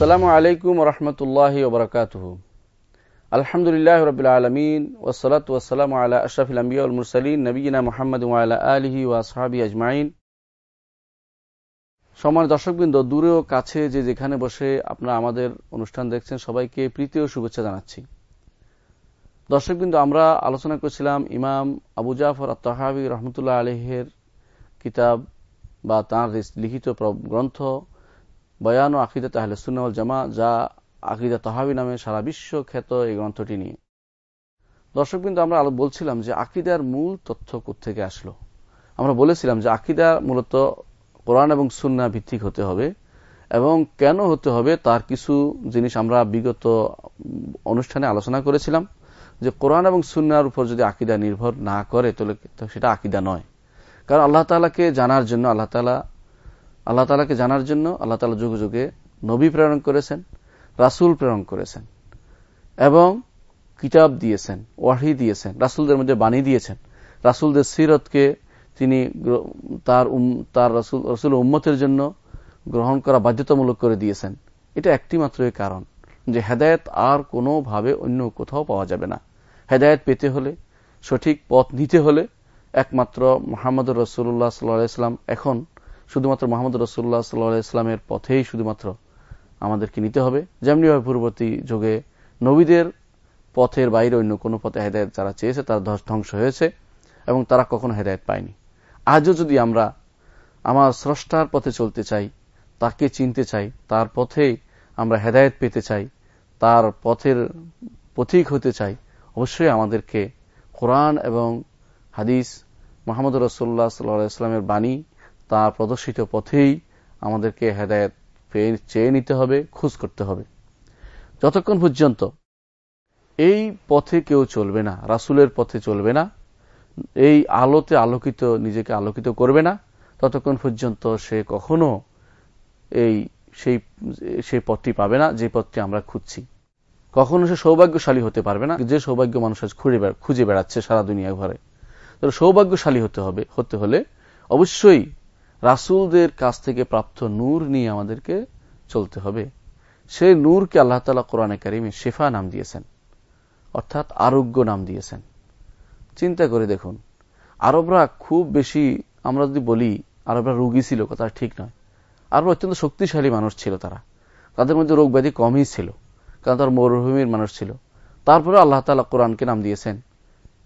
আসসালামু আলাইকুম রহমতুল্লাহ ওবরাকাতুহ আলহামদুলিল্লাহ রবিল আলমিন ওসলাত ওসালাম আলা আশরাফিল আম্বিয়া মুরসালিন নবীনা মোহাম্মদ আলা আলহি ওয়াসহাবি আজমাইন। সমান দর্শকবৃন্দ, দূরে ও কাছে যে যেখানে বসে আপনারা আমাদের অনুষ্ঠান দেখছেন, সবাইকে প্রীতি ও শুভেচ্ছা জানাচ্ছি। দর্শকবৃন্দ, আমরা আলোচনা করছিলাম ইমাম আবু জাফর আত্মাহাবি রহমতুল্লাহ আলহের কিতাব বা তাঁর লিখিত গ্রন্থ বয়ান ও আকিদা তাহলে সুন্নাউল জামা যা আকিদা তাহাবি নামে সারা বিশ্ব খ্যাত এই গ্রন্থটি নিয়ে। দর্শক কিন্তু আমরা আলো বলছিলাম যে আকিদার মূল তথ্য থেকে আসলো? আমরা বলেছিলাম যে আকিদা মূলত কোরআন এবং সুন্না ভিত্তিক হতে হবে এবং কেন হতে হবে তার কিছু জিনিস আমরা বিগত অনুষ্ঠানে আলোচনা করেছিলাম যে কোরআন এবং সুন্নার উপর যদি আকিদা নির্ভর না করে, তাহলে সেটা আকিদা নয়। কারণ আল্লাহ তালাকে জানার জন্য, আল্লাহ তালা আল্লাহ তালাকে জানার জন্য আল্লাহ তালা যুগে যুগে নবী প্রেরণ করেছেন, রাসুল প্রেরণ করেছেন এবং কিতাব দিয়েছেন, ওয়াহি দিয়েছেন, রাসুলদের মধ্যে বাণী দিয়েছেন। রাসুলদের সিরতকে তিনি তার তার রসুল রসুল উম্মতের জন্য গ্রহণ করা বাধ্যতামূলক করে দিয়েছেন। এটা একটি মাত্র কারণ যে হেদায়ত আর কোনোভাবে অন্য কোথাও পাওয়া যাবে না। হেদায়ত পেতে হলে, সঠিক পথ নিতে হলে একমাত্র মোহাম্মদ রসুল্লাহ সাল্লাম এখন শুধুমাত্র মোহাম্মদ রসুল্লাহ সাল্লাহ ইসলামের পথেই শুধুমাত্র আমাদেরকে নিতে হবে। যেমনিভাবে পূর্ববর্তী যুগে নবীদের পথের বাইরে অন্য কোনো পথে হেদায়ত যারা চেয়েছে, তারা ধ্বংস হয়েছে এবং তারা কখনো হেদায়ত পায়নি। আজও যদি আমরা আমার স্রষ্টার পথে চলতে চাই, তাকে চিনতে চাই, তার পথেই আমরা হেদায়ত পেতে চাই, তার পথের পথিক হতে চাই, অবশ্যই আমাদেরকে কোরআন এবং হাদিস মোহাম্মদ রসুল্লাহ সাল্লাহ ইসলামের বাণী তার প্রদর্শিত পথেই আমাদেরকে হেদায়ত চেয়ে নিতে হবে, খুঁজ করতে হবে। যতক্ষণ পর্যন্ত এই পথে কেউ চলবে না, রাসুলের পথে চলবে না, এই আলোতে আলোকিত, নিজেকে আলোকিত করবে না, ততক্ষণ পর্যন্ত সে কখনো এই, সেই সেই পথটি পাবে না, যে পথটি আমরা খুঁজছি। কখনো সে সৌভাগ্যশালী হতে পারবে না, যে সৌভাগ্য মানুষ খুঁজে বেড়াচ্ছে সারা দুনিয়া ঘরে। তো সৌভাগ্যশালী হতে হবে, হতে হলে অবশ্যই রাসুলদের কাছ থেকে প্রাপ্ত নূর নিয়ে আমাদেরকে চলতে হবে। সেই নূরকে আল্লাহ তালা কোরআনে কারিমে শেফা নাম দিয়েছেন, অর্থাৎ আরোগ্য নাম দিয়েছেন। চিন্তা করে দেখুন, আরবরা খুব বেশি, আমরা যদি বলি, আরবরা রোগী ছিল, কথা ঠিক নয়। আরবরা অত্যন্ত শক্তিশালী মানুষ ছিল তারা। তাদের মধ্যে রোগ ব্যাধি কমই ছিল, কারণ তার মরুভূমির মানুষ ছিল। তারপরে আল্লাহ তালা কোরআনকে নাম দিয়েছেন।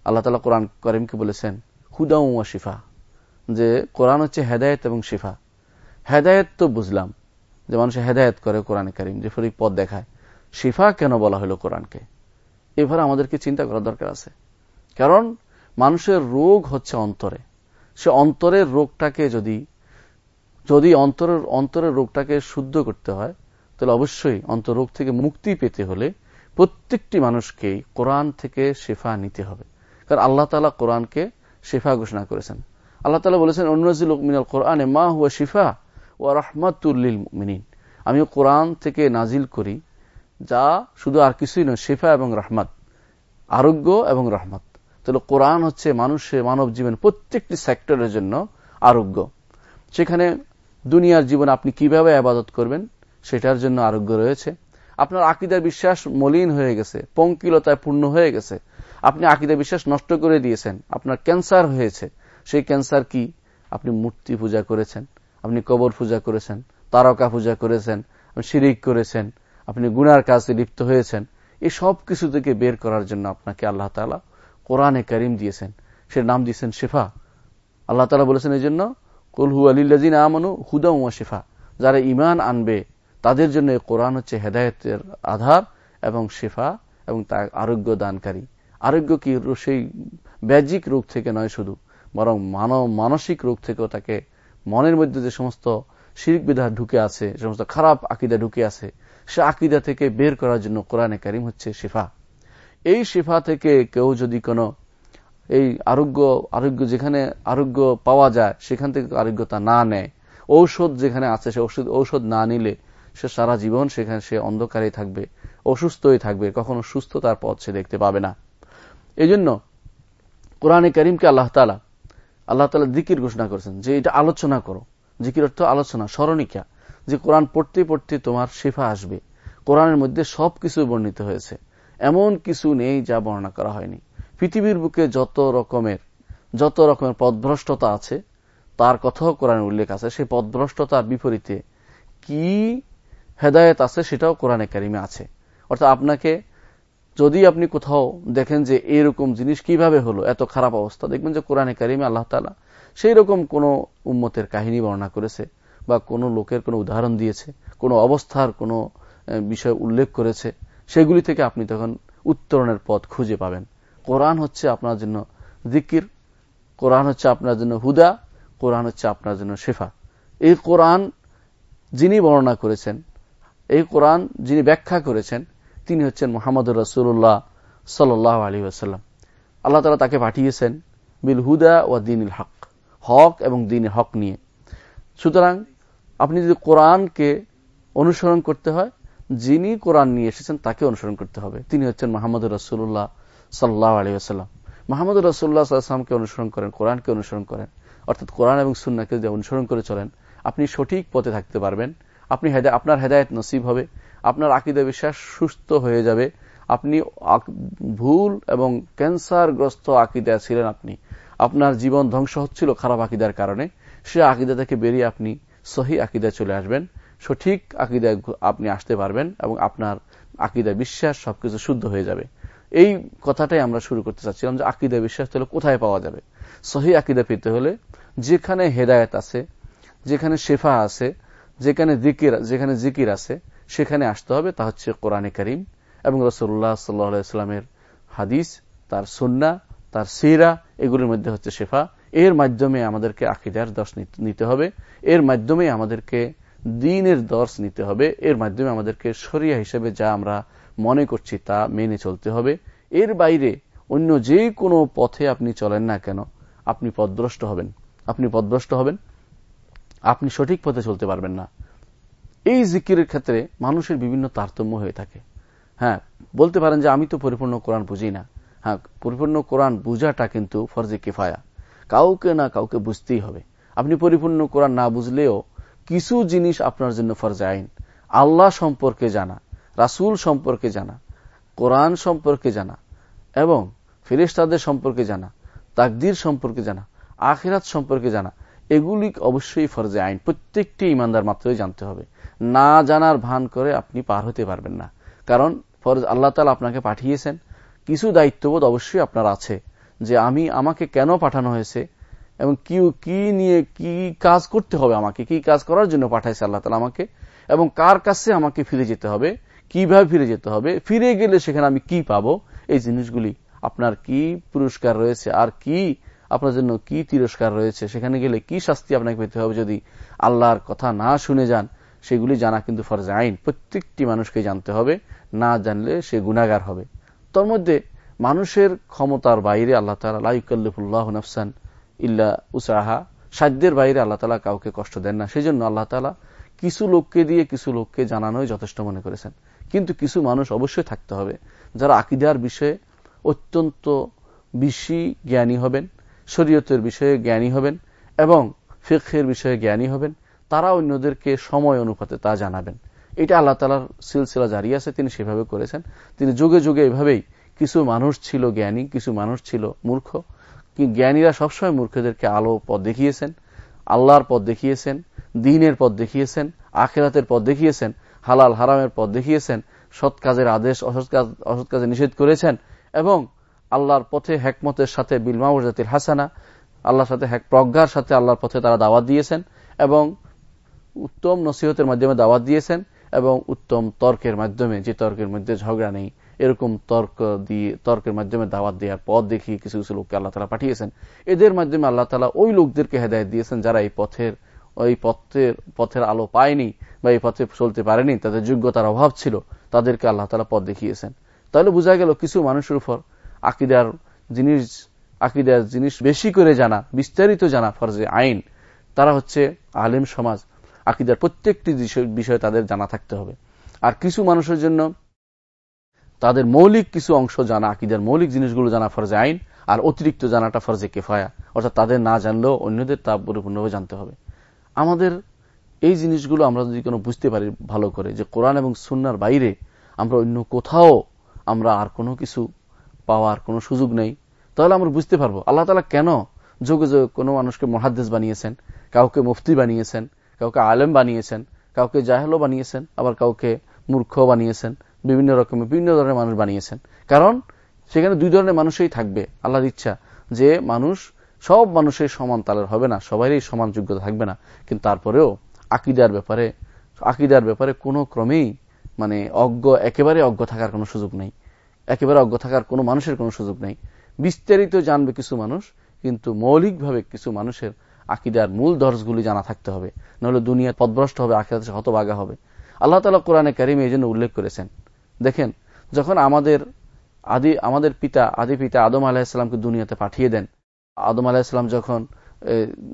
আল্লাহ তালা কোরআন করিমকে বলেছেন হুদাউ শিফা। যে কোরআন হচ্ছে হেদায়ত এবং শিফা। হেদায়ত তো বুঝলাম যে মানুষ হেদায়ত করে কোরআন করিম, যে ফরিক পথ দেখায়। শিফা কেন বলা হলো কোরআনকে? এভাবে আমাদেরকে চিন্তা করার দরকার আছে। কারণ মানুষের রোগ হচ্ছে অন্তরে। সে অন্তরের রোগটাকে যদি যদি অন্তরের অন্তরের রোগটাকে শুদ্ধ করতে হয়, তাহলে অবশ্যই অন্তরোগ থেকে মুক্তি পেতে হলে প্রত্যেকটি মানুষকেই কোরআন থেকে শেফা নিতে হবে। কারণ আল্লাহ তালা কোরআনকে শেফা ঘোষণা করেছেন। আল্লাহ তালা বলেছেন অন্যজিল মিনাল কোরআনে মা হুয়া শিফা ও রহমাতুল্লিল মিনিন আমি কোরআন থেকে নাজিল করি, যা শুধু আর কিছুই নয়, শেফা এবং রহমত, আরোগ্য এবং রহমত। তাহলে কোরআন হচ্ছে মানুষের মানব জীবন প্রত্যেকটি সেক্টরের জন্য আরোগ্য। সেখানে দুনিয়ার জীবন আপনি কীভাবে আবাদত করবেন, সেটার জন্য আরোগ্য রয়েছে। আপনার আকিদার বিশ্বাস মলিন হয়ে গেছে, পঙ্কিলতায় পূর্ণ হয়ে গেছে। আপনি আকিদার বিশ্বাস নষ্ট করে দিয়েছেন, আপনার ক্যান্সার হয়েছে। সেই ক্যান্সার কি? আপনি মূর্তি পূজা করেছেন, আপনি কবর পূজা করেছেন, তারকা পূজা করেছেন শিরিক করেছেন, আপনি গুনার কাজে লিপ্ত হয়েছেন, এই সব কিছু থেকে বের করার জন্য আপনাকে আল্লাহ তালা কোরআনে করিম দিয়েছেন। সে নাম দিয়েছেন শেফা। আল্লাহ তালা বলেছেন এই জন্য কলহু আলিল্লাজিন আমানু হুদা উমা শেফা। যারা ইমান আনবে, তাদের জন্য কোরআন হচ্ছে হেদায়তের আধার এবং শেফা এবং তা আরোগ্য দানকারী। আরোগ্য কি? সেই ব্যাজিক রোগ থেকে নয় শুধু। বরং মানব, মানসিক রোগ থেকেও তাকে মনের মধ্যে যে সমস্ত শিরিক বিধা ঢুকে আছে সমস্ত খারাপ আকিদা ঢুকে আছে, সে আকিদা থেকে বের করার জন্য কোরআনে কারিম হচ্ছে শিফা। এই শিফা থেকে কেউ যদি কোনো এই আরোগ্য আরোগ্য যেখানে আরোগ্য পাওয়া যায়, সেখান থেকে আরোগ্যতা না নেয়। ঔষধ যেখানে আছে, সে ওষুধ ঔষধ না নিলে সে সারা জীবন সেখানে, সে অন্ধকারেই থাকবে, অসুস্থই থাকবে, কখনো সুস্থ তার পথ সে দেখতে পাবে না। এই জন্য কোরআনে করিমকে আল্লাহ তালা আল্লাহ তালা দিকির ঘোষণা করেছেন যে এটা আলোচনা করো। জিকির অর্থ আলোচনা, স্মরণিকা, যে কোরআন পড়তে পড়তে তোমার শেফা আসবে। কোরআনের মধ্যে সবকিছু বর্ণিত হয়েছে। এমন কিছু নেই যা বর্ণনা করা হয়নি। পৃথিবীর বুকে যত রকমের যত রকমের পদভ্রষ্টতা আছে, তার কথাও কোরআনের উল্লেখ আছে। সেই পদভ্রষ্টতার বিপরীতে কি হেদায়ত আছে সেটাও কোরআনে কারিমে আছে। অর্থাৎ আপনাকে যদি আপনি কোথাও দেখেন যে এরকম জিনিস কীভাবে হলো, এত খারাপ অবস্থা, দেখবেন যে কোরআনে কারিমে আল্লাহ তালা সেই রকম কোন উম্মতের কাহিনী বর্ণনা করেছে বা কোনো লোকের কোনো উদাহরণ দিয়েছে, কোনো অবস্থার কোনো বিষয় উল্লেখ করেছে, সেগুলি থেকে আপনি তখন উত্তরণের পথ খুঁজে পাবেন। কোরআন হচ্ছে আপনার জন্য জিকির, কোরআন হচ্ছে আপনার জন্য হুদা, কোরআন হচ্ছে আপনার জন্য শেফা। এই কোরআন যিনি বর্ণনা করেছেন, এই কোরআন যিনি ব্যাখ্যা করেছেন তিনি হচ্ছেন মোহাম্মদ রসুল্লাহ সাল্লাহ আলী আসাল্লাম আল্লাহ তালা তাকে পাঠিয়েছেন বিল হুদা ও দিন হক হক এবং দিনের হক নিয়ে। সুতরাং আপনি যদি কোরআনকে অনুসরণ করতে হয়, যিনি কোরআন নিয়ে এসেছেন তাকে অনুসরণ করতে হবে। তিনি হচ্ছেন মাহমুদ রসুল্লাহ সাল্লাহ আলী আসাল্লাম মাহমুদ রসুল্লাহ সাল্লামকে অনুসরণ করেন, কোরআনকে অনুসরণ করেন। অর্থাৎ কোরআন এবং সুন্নাকে যদি অনুসরণ করে চলেন, আপনি সঠিক পথে থাকতে পারবেন। আপনি আপনার হেদায়ত নসিব হবে। আপনার আকিদা বিশ্বাস সুস্থ হয়ে যাবে। আপনি ভুল এবং ক্যান্সারগ্রস্ত আকিদা ছিলেন আপনি। আপনার জীবন ধ্বংস হচ্ছিল খারাপ আকিদার কারণে। সে আকিদা থেকে বেরিয়ে আপনি সহি আকিদায় চলে আসবেন। সঠিক আকিদায় আপনি আসতে পারবেন এবং আপনার আকিদা বিশ্বাস সবকিছু শুদ্ধ হয়ে যাবে। এই কথাটাই আমরা শুরু করতে চাচ্ছিলাম যে আকিদা বিশ্বাস তাহলে কোথায় পাওয়া যাবে? সহি আকিদা পেতে হলে যেখানে হেদায়ত আছে, যেখানে শেফা আছে, যেখানে জিকির যেখানে জিকির আছে সেখানে আসতে হবে, তা হচ্ছে কোরআনে করিম এবং রসুল্লাহ সাল্লাহামের হাদিস, তার সন্না তার সিরা, এগুলির মধ্যে হচ্ছে শেফা। এর মাধ্যমে আমাদেরকে আকিদার দর্শ নিতে হবে, এর মাধ্যমে আমাদেরকে দিনের দর্শ নিতে হবে, এর মাধ্যমে আমাদেরকে সরিয়া হিসেবে যা আমরা মনে করছি তা মেনে চলতে হবে। এর বাইরে অন্য যে কোনো পথে আপনি চলেন না কেন, আপনি পদভ্রষ্ট হবেন। আপনি পদভ্রষ্ট হবেন, আপনি সঠিক পথে চলতে পারবেন না। এই জিকিরের ক্ষেত্রে মানুষের বিভিন্ন তারতম্য হয়ে থাকে। হ্যাঁ বলতে পারেন যে আমি তো পরিপূর্ণ কোরআন বুঝি না। হ্যাঁ পরিপূর্ণ কোরআন বুঝাটা কিন্তু ফরজে কেফায়া। কাউকে না কাউকে বুঝতেই হবে। আপনি পরিপূর্ণ কোরআন না বুঝলেও কিছু জিনিস আপনার জন্য ফরজে আইন। আল্লাহ সম্পর্কে জানা, রাসুল সম্পর্কে জানা, কোরআন সম্পর্কে জানা এবং ফেরেস্তাদের সম্পর্কে জানা, তাকদির সম্পর্কে জানা, আখেরাত সম্পর্কে জানা, এগুলি অবশ্যই ফরজে আইন। প্রত্যেকটি ইমানদার মাত্রই জানতে হবে। না জানার ভান করে আপনি পার হতে পারবেন না। কারণ ফরজ আল্লাহ তালা আপনাকে পাঠিয়েছেন। কিছু দায়িত্ববোধ অবশ্যই আপনার আছে যে আমি আমাকে কেন পাঠানো হয়েছে এবং কি কি নিয়ে কি কাজ করতে হবে আমাকে, কি কাজ করার জন্য পাঠাইছে আল্লাহ তালা আমাকে এবং কার কাছে আমাকে ফিরে যেতে হবে, কীভাবে ফিরে যেতে হবে, ফিরে গেলে সেখানে আমি কি পাবো, এই জিনিসগুলি আপনার কি পুরস্কার রয়েছে আর কি আপনার জন্য কি তিরস্কার রয়েছে, সেখানে গেলে কি শাস্তি আপনাকে পেতে হবে যদি আল্লাহর কথা না শুনে যান। সেগুলি জানা কিন্তু ফরজে আইন। প্রত্যেকটি মানুষকে জানতে হবে, না জানলে সে গুণাগার হবে। তোর মধ্যে মানুষের ক্ষমতার বাইরে আল্লাহ তালা লাইকাল্লিফুল্লাহ নফসান ইল্লা উসাহা সাধ্যের বাইরে আল্লাহ তালা কাউকে কষ্ট দেন না। সেই জন্য আল্লাহ তালা কিছু লোককে দিয়ে কিছু লোককে জানানোই যথেষ্ট মনে করেছেন। কিন্তু কিছু মানুষ অবশ্যই থাকতে হবে যারা আকিদার বিষয়ে অত্যন্ত বেশি জ্ঞানী হবেন, শরীয়তের বিষয়ে জ্ঞানী হবেন এবং ফেকের বিষয়ে জ্ঞানী হবেন। তারা অন্যদেরকে সময় অনুপাতে তা জানাবেন। এটা আল্লাহ তালার সিলসিলা জারি আছে, তিনি সেভাবে করেছেন। তিনি যুগে যুগে এভাবেই কিছু মানুষ ছিল জ্ঞানী, কিছু মানুষ ছিল মূর্খ। জ্ঞানীরা সবসময় মূর্খদেরকে আলো পথ দেখিয়েছেন, আল্লাহর পথ দেখিয়েছেন, দিনের পথ দেখিয়েছেন, আখেরাতের পথ দেখিয়েছেন, হালাল হারামের পথ দেখিয়েছেন, সৎ কাজের আদেশ, অসৎ কাজ, অসৎ কাজে নিষেধ করেছেন এবং আল্লাহর পথে হেকমতের সাথে বিলমাউজাতির হাসানা, আল্লাহর সাথে হেক প্রজ্ঞার সাথে আল্লাহর পথে তারা দাওয়াত দিয়েছেন এবং উত্তম নসিহতের মাধ্যমে দাওয়াত দিয়েছেন এবং উত্তম তর্কের মাধ্যমে, যে তর্কের মধ্যে ঝগড়া নেই, এরকম তর্ক দিয়ে, তর্কের মাধ্যমে দাওয়াত দেওয়ার পথ দেখিয়ে কিছু কিছু লোককে আল্লাহ তালা পাঠিয়েছেন। এদের মাধ্যমে আল্লাহ তালা ওই লোকদেরকে হেদায়ত দিয়েছেন যারা এই পথের, ওই পথের পথের আলো পায়নি বা এই পথে চলতে পারেনি, তাদের যোগ্যতার অভাব ছিল, তাদেরকে আল্লাহ তালা পথ দেখিয়েছেন। তাহলে বোঝা গেল কিছু মানুষের উপর আকিদার জিনিস আকিদার জিনিস বেশি করে জানা, বিস্তারিত জানা ফরজে আইন। তারা হচ্ছে আলেম সমাজ। আকিদার প্রত্যেকটি বিষয় তাদের জানা থাকতে হবে। আর কিছু মানুষের জন্য তাদের মৌলিক কিছু অংশ জানা, আকিদার মৌলিক জিনিসগুলো জানা ফরজে আইন, আর অতিরিক্ত জানাটা ফরজে কেফায়া। অর্থাৎ তাদের না জানলেও অন্যদের তা পরিপূর্ণভাবে জানতে হবে। আমাদের এই জিনিসগুলো আমরা যদি কোনো বুঝতে পারি ভালো করে, যে কোরআন এবং সুন্নার বাইরে আমরা অন্য কোথাও আমরা আর কোনো কিছু পাওয়ার কোনো সুযোগ নেই, তাহলে আমরা বুঝতে পারব, আল্লাহ তালা কেন যোগে যোগে কোনো মানুষকে মহাদ্দেশ বানিয়েছেন, কাউকে মুফতি বানিয়েছেন কাউকে আলেম বানিয়েছেন, কাউকে জাহেলও বানিয়েছেন, আবার কাউকে মূর্খ বানিয়েছেন, বিভিন্ন রকমের, বিভিন্ন ধরনের মানুষ বানিয়েছেন। কারণ সেখানে দুই ধরনের মানুষই থাকবে, আল্লাহর ইচ্ছা। যে মানুষ, সব মানুষের সমান তালের হবে না সবারই সমান যোগ্যতা থাকবে না। কিন্তু তারপরেও আকিদার ব্যাপারে আকিদার ব্যাপারে কোনো ক্রমেই মানে অজ্ঞ, একেবারে অজ্ঞ থাকার কোনো সুযোগ নেই। একেবারে অজ্ঞ থাকার কোনো মানুষের কোনো সুযোগ নেই। বিস্তারিত জানবে কিছু মানুষ, কিন্তু মৌলিকভাবে কিছু মানুষের আকিদার মূল দর্শগুলি জানা থাকতে হবে। নাহলে দুনিয়া পদভ্রষ্ট হবে আকিদাতে হতবাগা হবে। আল্লাহ তালা কোরআনে কারিমে এই জন্য উল্লেখ করেছেন। দেখেন, যখন আমাদের আদি, আমাদের পিতা, আদি পিতা আদম আলাহিসামকে দুনিয়াতে পাঠিয়ে দেন, আদম আলাহিসাম যখন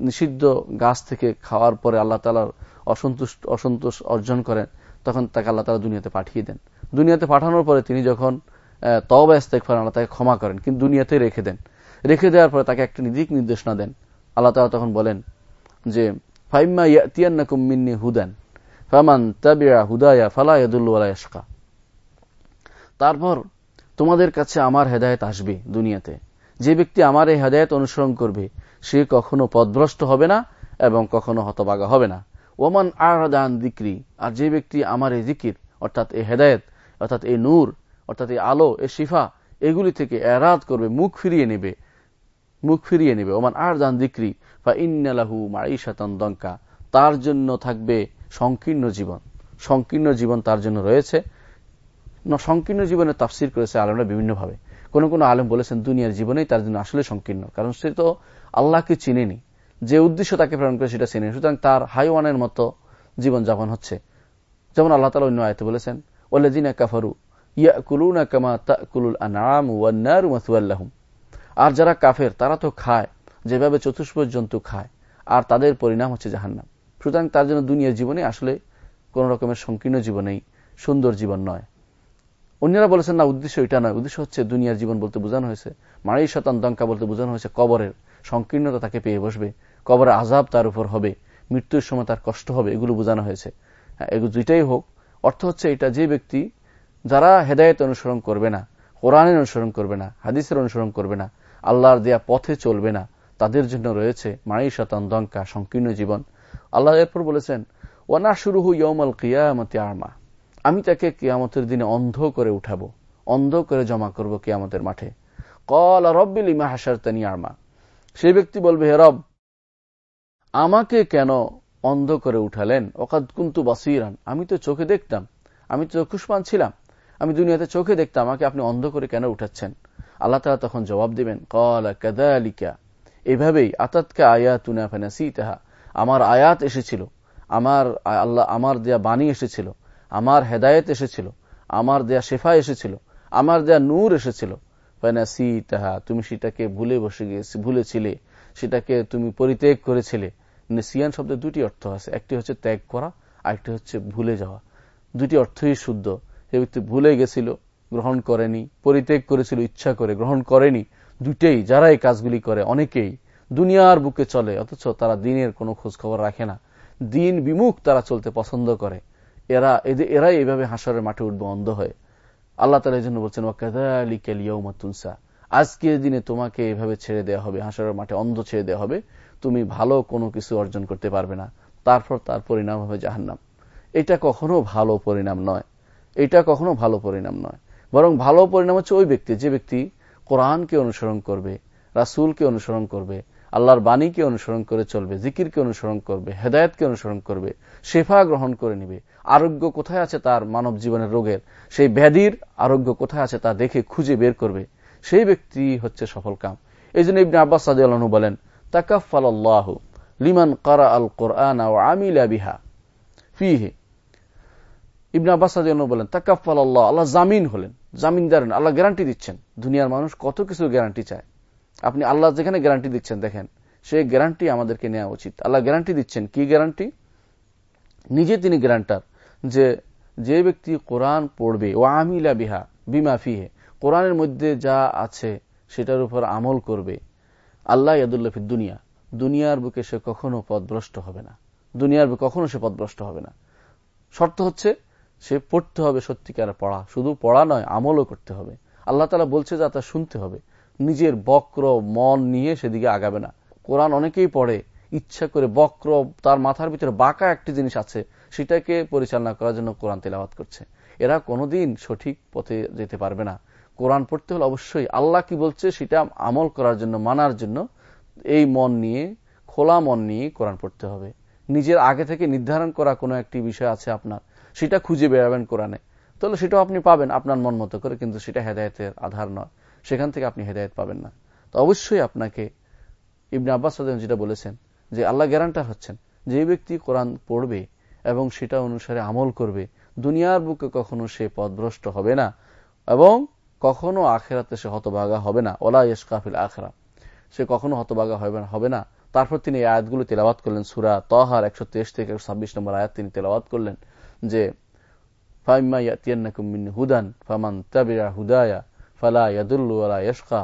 নিষিদ্ধ গাছ থেকে খাওয়ার পরে আল্লাহ তালার অসন্তুষ্ট, অসন্তোষ অর্জন করেন, তখন তাকে আল্লাহ তালা দুনিয়াতে পাঠিয়ে দেন। দুনিয়াতে পাঠানোর পরে তিনি যখন তবা ইস্তেক আল্লাহ তাকে ক্ষমা করেন, কিন্তু দুনিয়াতে রেখে দেন। রেখে দেওয়ার পরে তাকে একটা নিদিক নির্দেশনা দেন। আল্লাহ তালা তখন বলেন যে, ফাইম্মা হুদান, ফামান তাবিয়া হুদায়া ফালা তারপর তোমাদের কাছে আমার হেদায়ত আসবে দুনিয়াতে। যে ব্যক্তি আমার এই হেদায়ত অনুসরণ করবে, সে কখনো পদভ্রষ্ট হবে না এবং কখনো হতবাগা হবে না। ওমান আরাদান দিক্রি আর যে ব্যক্তি আমার এই জিকির অর্থাৎ এই হেদায়ত, অর্থাৎ এই নূর, অর্থাৎ এই আলো এ শিফা, এগুলি থেকে এরাত করবে, মুখ ফিরিয়ে নেবে। মুখ ফিরিয়ে নেবে। ওমান আর দান দিক্রি বা ইন্নালাহু মাইশাতন দঙ্কা তার জন্য থাকবে সংকীর্ণ জীবন। সংকীর্ণ জীবন তার জন্য রয়েছে। সংকীর্ণ জীবনে তাফসির করেছে আলমরা বিভিন্নভাবে। কোন কোন আলম বলেছেন, দুনিয়ার জীবনেই তার জন্য আসলে সংকীর্ণ। কারণ সে তো আল্লাহকে চিনেনি। যে উদ্দেশ্য তাকে প্রেরণ করে সেটা চিনেনি। সুতরাং তার হাইওয়ানের মতো জীবন যাপন হচ্ছে। যেমন আল্লাহ তালা অন্য আয়তে বলেছেন ওলেদিনা কাফারু ইয়া কুলুনা কামা তাকুলুল আনাম ওয়ান্নার মাসুয়াল্লাহুম আর যারা কাফের, তারা তো খায়, যেভাবে চতুষ্প জন্তু খায়, আর তাদের পরিণাম হচ্ছে জাহান্নাম। সুতরাং তার জন্য দুনিয়ার জীবনে আসলে কোন রকমের সংকীর্ণ জীবনেই সুন্দর জীবন নয়। অন্যরা বলেছেন, না, উদ্দেশ্য এটা নয়। উদ্দেশ্য হচ্ছে দুনিয়ার জীবন বলতে বোঝানো হয়েছে। মারি শতান দঙ্কা বলতে বোঝানো হয়েছে, কবরের সংকীর্ণতা তাকে পেয়ে বসবে। কবরের আজাব তার উপর হবে, মৃত্যুর সময় তার কষ্ট হবে, এগুলো বোঝানো হয়েছে। এগুলো দুইটাই হোক, অর্থ হচ্ছে এটা, যে ব্যক্তি যারা হেদায়ত অনুসরণ করবে না, কোরআনের অনুসরণ করবে না, হাদিসের অনুসরণ করবে না আল্লাহর দেয়া পথে চলবে না। তাদের জন্য রয়েছে মাই শতান দঙ্কা সংকীর্ণ জীবন। আল্লাহ এরপর বলেছেন ওয়ানা শুরু হু ইয়মাল কিয়ামতে আরমা আমি তাকে কিয়ামতের দিনে অন্ধ করে উঠাবো, অন্ধ করে জমা করব কিয়ামতের মাঠে। কল রব্বিল ইমা হাসার তানি আরমা সে ব্যক্তি বলবে, হে রব, আমাকে কেন অন্ধ করে উঠালেন? অকাদ কুন্তু বাসিরান। আমি তো চোখে দেখতাম, আমি তো চক্ষুষ্মান ছিলাম, আমি দুনিয়াতে চোখে দেখতাম, আমাকে আপনি অন্ধ করে কেন উঠাচ্ছেন? আল্লাহ তালা তখন জবাব দিবেন কলা কাদালিকা এভাবেই, আতাতকা আয়াতুনা ফেনাসি তাহা আমার আয়াত এসেছিল, আমার আল্লাহ, আমার দেয়া বাণী এসেছিল, আমার হেদায়েত এসেছিল, আমার দেয়া শেফা এসেছিল, আমার দেয়া নূর এসেছিল। ফেনাসি তাহা তুমি সেটাকে ভুলে বসে গিয়েছি ভুলেছিলে, সেটাকে তুমি পরিত্যাগ করেছিলে। নেসিয়ান শব্দের দুটি অর্থ আছে, একটি হচ্ছে ত্যাগ করা, আরেকটি হচ্ছে ভুলে যাওয়া। দুটি অর্থই শুদ্ধ। সে ব্যক্তি ভুলে গেছিল গ্রহণ করেনি, পরিত্যাগ করেছিল, ইচ্ছা করে গ্রহণ করেনি। দুটেই যারা এই কাজগুলি করে, অনেকেই দুনিয়ার বুকে চলে, অথচ তারা দিনের কোনো খোঁজ খবর রাখে না। দিন বিমুখ তারা চলতে পছন্দ করে। এরা এরাই এইভাবে হাসরের মাঠে উঠবে অন্ধ হয়ে। আল্লাহ তালা এই জন্য বলছেন ওয়াকালিকা আজকের দিনে তোমাকে এভাবে ছেড়ে দেওয়া হবে, হাসরের মাঠে অন্ধ ছেড়ে দেওয়া হবে। তুমি ভালো কোনো কিছু অর্জন করতে পারবে না। তারপর তার পরিণাম হবে জাহান্নাম। এটা কখনো ভালো পরিণাম নয়। এটা কখনো ভালো পরিণাম নয়। বরং ভালো পরিণাম হচ্ছে ওই ব্যক্তি, যে ব্যক্তি কোরআনকে অনুসরণ করবে, রাসুলকে অনুসরণ করবে, আল্লাহর বাণীকে অনুসরণ করে চলবে, জিকিরকে অনুসরণ করবে, হেদায়তকে অনুসরণ করবে, শেফা গ্রহণ করে নিবে। আরোগ্য কোথায় আছে তার মানব জীবনের রোগের? সেই ব্যাধির আরোগ্য কোথায় আছে তা দেখে খুঁজে বের করবে। সেই ব্যক্তি হচ্ছে সফল কাম। এই জন্য ইবনে আব্বাস সাদিয়ালহু বলেন তাকাফাল লিমান কারা আল কোরআন আমিলা বিহা ফিহে। ইবনে আব্বাস বলেন তাকাফাল আল্লাহ আল্লাহ জামিন হলেন। জামিনদার আল্লাহ গ্যারান্টি দিচ্ছেন। দুনিয়ার মানুষ কত কিছু গ্যারান্টি চায়। আপনি আল্লাহ যেখানে গ্যারান্টি দিচ্ছেন, দেখেন সেই গ্যারান্টি আমাদেরকে নেওয়া উচিত। আল্লাহ গ্যারান্টি দিচ্ছেন, কি গ্যারান্টি নিজে তিনি গ্যারান্টার যে যে ব্যক্তি কোরআন পড়বে ও আমিলা বিহা, বিমা ফিহে, কোরআনের মধ্যে যা আছে, সেটার উপর আমল করবে। আল্লাহ ইয়াদুল্লাফি দুনিয়া। দুনিয়ার বুকে সে কখনো পদভ্রষ্ট হবে না। দুনিয়ার বুকে কখনো সে পদভ্রষ্ট হবে না। শর্ত হচ্ছে সে পড়তে হবে সত্যিকার পড়া। শুধু পড়া নয়, আমলও করতে হবে। আল্লাহ তালা বলছে যে তা শুনতে হবে। নিজের বক্র, মন নিয়ে সেদিকে আগাবে না। কোরআন অনেকেই পড়ে, ইচ্ছা করে বক্র, তার মাথার ভিতরে বাঁকা একটি জিনিস আছে, সেটাকে পরিচালনা করার জন্য কোরআন তেলাওয়াত করছে। এরা কোনোদিন সঠিক পথে যেতে পারবে না। কোরআন পড়তে হলে অবশ্যই আল্লাহ কি বলছে সেটা আমল করার জন্য, মানার জন্য এই মন নিয়ে, খোলা মন নিয়ে কোরআন পড়তে হবে। নিজের আগে থেকে নির্ধারণ করা কোনো একটি বিষয় আছে আপনার। সেটা খুঁজে বেড়াবেন কোরআনে। তাহলে সেটাও আপনি পাবেন আপনার মন মতো করে, কিন্তু সেটা হেদায়তের আধার নয়। সেখান থেকে আপনি হেদায়ত পাবেন না। তো অবশ্যই আপনাকে ইবনে আব্বাস যেটা বলেছেন, যে আল্লাহ গ্যারান্টার হচ্ছেন, যে ব্যক্তি কোরআন পড়বে এবং সেটা অনুসারে আমল করবে, দুনিয়ার বুকে কখনো সে পদভ্রষ্ট হবে না এবং কখনো আখেরাতে সে হতবাগা হবে না। ওলা ইয়সকাফিল আখরা। সে কখনো হতবাগা হবে না। তারপর তিনি এই আয়াতগুলো তেলাবাত করলেন সুরা তহার একশো তেইশ থেকে একশো ছাব্বিশ নম্বর আয়াত তিনি তেলাবাত করলেন যে হুদান ফামান তাবিরা হুদায়া ফালা ইয়াদুল্লু আলা ইয়সকা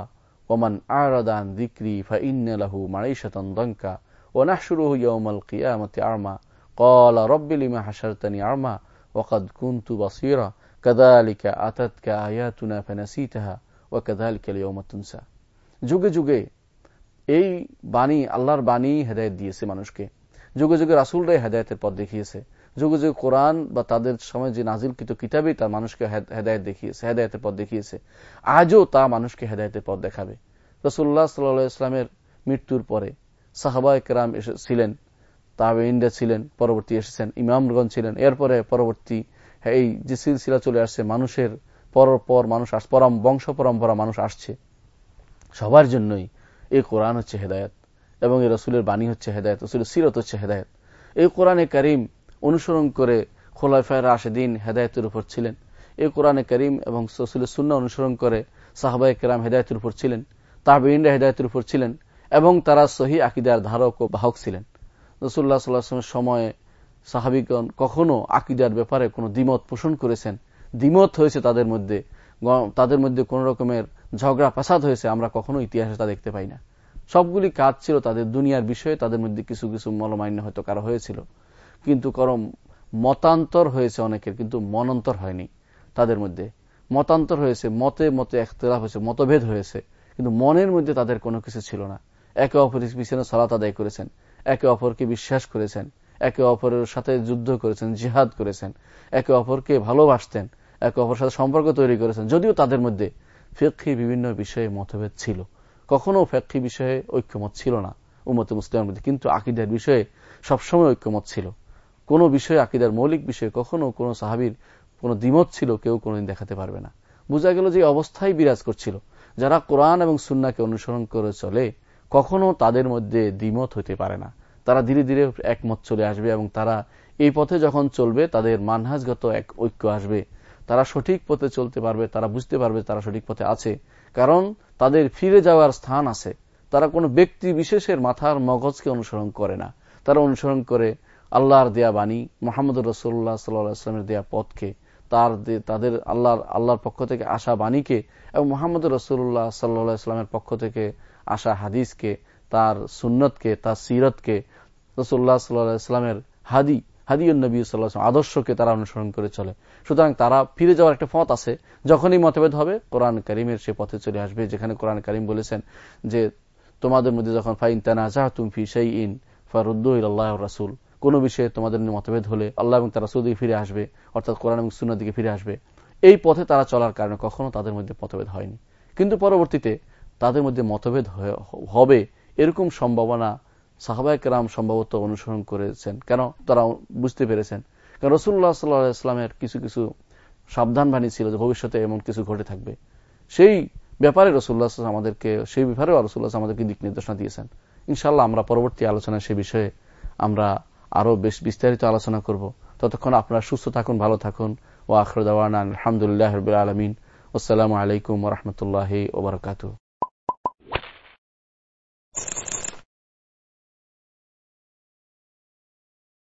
ওমান আরাদান দিক্রি ফাইন্না লাহু মাঈশাতান দঙ্কা ونحشره يوم القيامة أعمى قال رب لما حشرتني أعمى وقد كنت بصيرا كذلك أتتك آياتنا فنسيتها وكذلك اليوم تنسى যুগে যুগে এই বাণী, আল্লাহর বাণী হেদায়ত দিয়েছে মানুষকে। যুগে যুগে রাসুলরাই হেদায়তের পথ দেখিয়েছে। যুগে যুগে কোরআন বা তাদের সময় যে নাজিলকৃত কিতাবই তা মানুষকে হেদায়ত দেখিয়েছে, হেদায়তের পথ দেখিয়েছে। আজও তা মানুষকে হেদায়তের পথ দেখাবে। রসুল্লাহ সাল্লাহ ইসলামের মৃত্যুর পরে সাহাবায় কেরাম ছিলেন তাবে ইন্ডিয়া ছিলেন, পরবর্তী এসেছেন ইমামগঞ্জ ছিলেন। এরপরে পরবর্তী এই যে সিলসিলা চলে আসছে, মানুষের পর পর মানুষ আস, পরম বংশ পরম্পরা মানুষ আসছে। সবার জন্যই এই কোরআন হচ্ছে হেদায়ত এবং এই রসুলের বাণী হচ্ছে হেদায়ত, রসুলের সিরত হচ্ছে হেদায়ত। এই কোরআনে করিম অনুসরণ করে খোলাফায়রা দিন হেদায়তের উপর ছিলেন। এই কোরআনে করিম এবং রসুলের শূন্য অনুসরণ করে সাহাবায় কেরাম হেদায়তের উপর ছিলেন তাহবিনরা হেদায়তের উপর ছিলেন এবং তারা সহি আকিদার ধারক ও বাহক ছিলেন। রসুল্লাহ সাল্লাহামের সময়ে সাহাবিগণ কখনো আকিদার ব্যাপারে কোনো দ্বিমত পোষণ করেছেন? দ্বিমত হয়েছে তাদের মধ্যে তাদের মধ্যে কোন রকমের ঝগড়া ফাসাদ হয়েছে, আমরা কখনো ইতিহাসে তা দেখতে পাই না। সবগুলি কাজ ছিল তাদের দুনিয়ার বিষয়ে, তাদের মধ্যে কিছু কিছু মলমান্য হয়তো কারও হয়েছিল। কিন্তু করম মতান্তর হয়েছে অনেকের, কিন্তু মনন্তর হয়নি তাদের মধ্যে। মতান্তর হয়েছে, মতে মতে একতলাফ হয়েছে, মতভেদ হয়েছে, কিন্তু মনের মধ্যে তাদের কোনো কিছু ছিল না। একে অপরের পিছনে সালাত আদায় করেছেন, একে অপরকে বিশ্বাস করেছেন, একে অপরের সাথে যুদ্ধ করেছেন, জিহাদ করেছেন, একে অপরকে ভালোবাসতেন, একে অপরের সাথে সম্পর্ক তৈরি করেছেন, যদিও তাদের মধ্যে ফেক্ষি বিভিন্ন বিষয়ে মতভেদ ছিল। কখনো ফেক্ষি বিষয়ে ঐক্যমত ছিল না উমতে মুসলিমের মধ্যে, কিন্তু আকিদার বিষয়ে সবসময় ঐক্যমত ছিল। কোন বিষয়ে, আকিদার মৌলিক বিষয়ে কখনো কোনো সাহাবির কোনো দ্বিমত ছিল, কেউ কোনোদিন দেখাতে পারবে না। বোঝা গেল যে অবস্থায় বিরাজ করছিল। যারা কোরআন এবং সুন্নাকে অনুসরণ করে চলে, কখনো তাদের মধ্যে দ্বিমত হতে পারে না। তারা ধীরে ধীরে একমত চলে আসবে এবং তারা এই পথে যখন চলবে, তাদের মানহাজগত এক ঐক্য আসবে। তারা সঠিক পথে চলতে পারবে, তারা বুঝতে পারবে তারা সঠিক পথে আছে। কারণ তাদের ফিরে যাওয়ার স্থান আছে। তারা কোনো ব্যক্তি বিশেষের মাথার মগজকে অনুসরণ করে না। তারা অনুসরণ করে আল্লাহর দেয়া বাণী মোহাম্মদ রসুল্লাহ সাল্লামের দেয়া পথকে, তার তাদের আল্লাহর আল্লাহর পক্ষ থেকে আসা বাণীকে এবং মোহাম্মদ রসুল্লাহ সাল্লাহ ইসলামের পক্ষ থেকে আসা হাদিসকে, তার সুন্নতকে, তার সিরতকে রসুল্লাহ সাল্লাহামের হাদি হাদিউন্নবী সাল্লাহ আদর্শকে তারা অনুসরণ করে চলে। সুতরাং তারা ফিরে যাওয়ার একটা পথ আছে। যখনই মতভেদ হবে, কোরআন করিমের সে পথে চলে আসবে। যেখানে কোরআন করিম বলেছেন যে, তোমাদের মধ্যে যখন ফাইন তানা জাহ তুমফি সেই ইন ফারুদ্দুল রাসুল। কোন বিষয়ে তোমাদের মতভেদ হলে আল্লাহ এবং তারা সৌদি ফিরে আসবে, অর্থাৎ কোরআন এবং সুন্নার দিকে ফিরে আসবে। এই পথে তারা চলার কারণে কখনো তাদের মধ্যে মতভেদ হয়নি। কিন্তু পরবর্তীতে তাদের মধ্যে মতভেদ হবে এরকম সম্ভাবনা সাহাবায়ক রাম সম্ভবত অনুসরণ করেছেন। কেন? তারা বুঝতে পেরেছেন। কারণ রসুল্লাহ সাল্লাহ ইসলামের কিছু কিছু সাবধান বাণী ছিল যে ভবিষ্যতে এমন কিছু ঘটে থাকবে। সেই ব্যাপারে রসুল্লাহ আমাদেরকে, সেই ব্যাপারেও রসুল্লাহ আমাদেরকে দিক নির্দেশনা দিয়েছেন। ইনশাল্লাহ আমরা পরবর্তী আলোচনায় সে বিষয়ে আমরা আরও বেশ বিস্তারিত আলোচনা করব। ততক্ষণ আপনারা সুস্থ থাকুন, ভালো থাকুন। ও আখরদাওয়ান আলহামদুলিল্লাহ আলমিন। আসসালামু আলাইকুম রহমতুল্লাহ ওবরকাতু